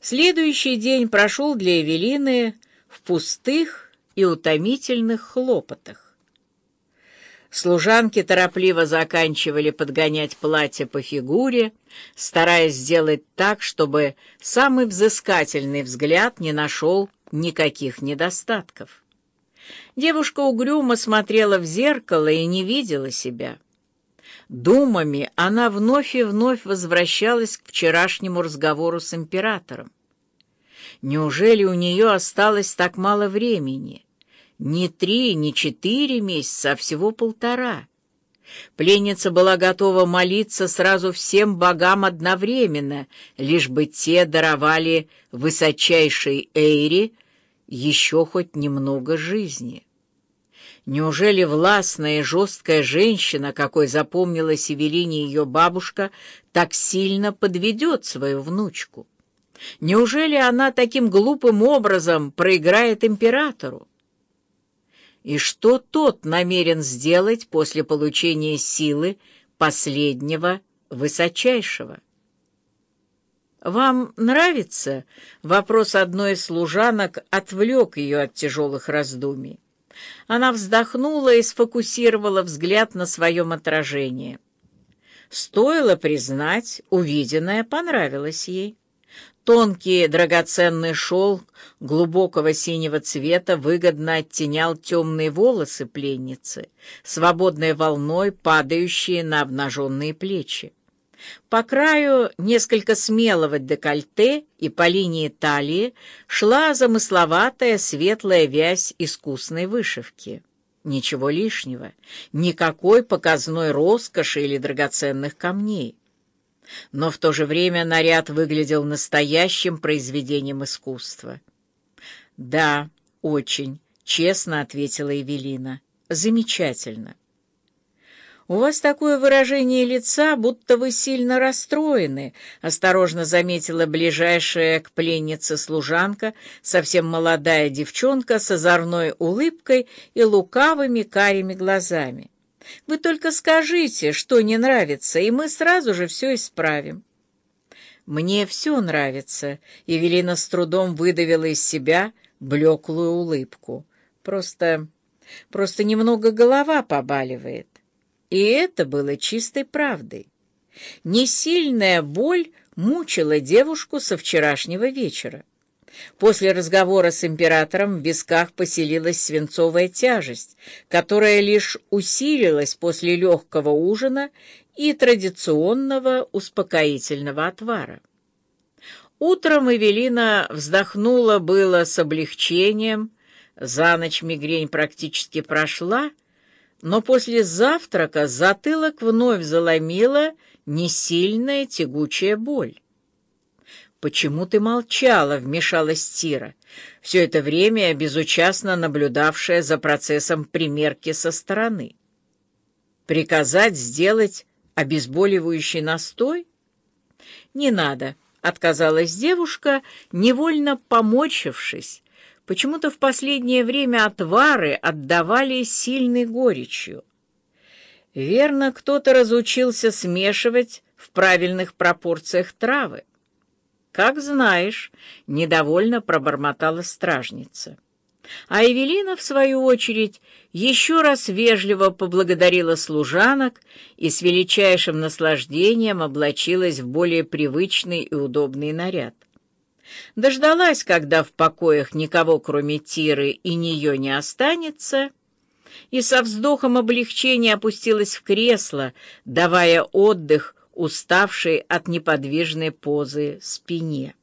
Следующий день прошел для Эвелины в пустых и утомительных хлопотах. Служанки торопливо заканчивали подгонять платье по фигуре, стараясь сделать так, чтобы самый взыскательный взгляд не нашел никаких недостатков. Девушка угрюмо смотрела в зеркало и не видела себя. Думами она вновь и вновь возвращалась к вчерашнему разговору с императором. Неужели у нее осталось так мало времени? Не три, не четыре месяца, а всего полтора. Пленница была готова молиться сразу всем богам одновременно, лишь бы те даровали высочайшей Эйре еще хоть немного жизни. Неужели властная и жесткая женщина, какой запомнила Северине ее бабушка, так сильно подведет свою внучку? Неужели она таким глупым образом проиграет императору? И что тот намерен сделать после получения силы последнего высочайшего? «Вам нравится?» — вопрос одной из служанок отвлек ее от тяжелых раздумий. Она вздохнула и сфокусировала взгляд на своем отражении. Стоило признать, увиденное понравилось ей. Тонкий драгоценный шел глубокого синего цвета выгодно оттенял темные волосы пленницы, свободной волной падающие на обнаженные плечи. По краю несколько смелого декольте и по линии талии шла замысловатая светлая вязь искусной вышивки. Ничего лишнего, никакой показной роскоши или драгоценных камней. Но в то же время наряд выглядел настоящим произведением искусства. «Да, очень», — честно ответила Эвелина. «Замечательно». «У вас такое выражение лица, будто вы сильно расстроены», — осторожно заметила ближайшая к пленнице служанка, совсем молодая девчонка с озорной улыбкой и лукавыми карими глазами. «Вы только скажите, что не нравится, и мы сразу же все исправим». «Мне все нравится», — Евелина с трудом выдавила из себя блеклую улыбку. «Просто... просто немного голова побаливает». И это было чистой правдой. Несильная боль мучила девушку со вчерашнего вечера. После разговора с императором в висках поселилась свинцовая тяжесть, которая лишь усилилась после легкого ужина и традиционного успокоительного отвара. Утром Эвелина вздохнула было с облегчением, за ночь мигрень практически прошла, но после завтрака затылок вновь заломила несильная тягучая боль. «Почему ты молчала?» — вмешалась Тира, все это время безучастно наблюдавшая за процессом примерки со стороны. «Приказать сделать обезболивающий настой?» «Не надо», — отказалась девушка, невольно помочившись, Почему-то в последнее время отвары отдавали сильной горечью. Верно, кто-то разучился смешивать в правильных пропорциях травы. «Как знаешь», — недовольно пробормотала стражница. А Эвелина, в свою очередь, еще раз вежливо поблагодарила служанок и с величайшим наслаждением облачилась в более привычный и удобный наряд. Дождалась, когда в покоях никого, кроме Тиры, и нее не останется, и со вздохом облегчения опустилась в кресло, давая отдых уставшей от неподвижной позы спине.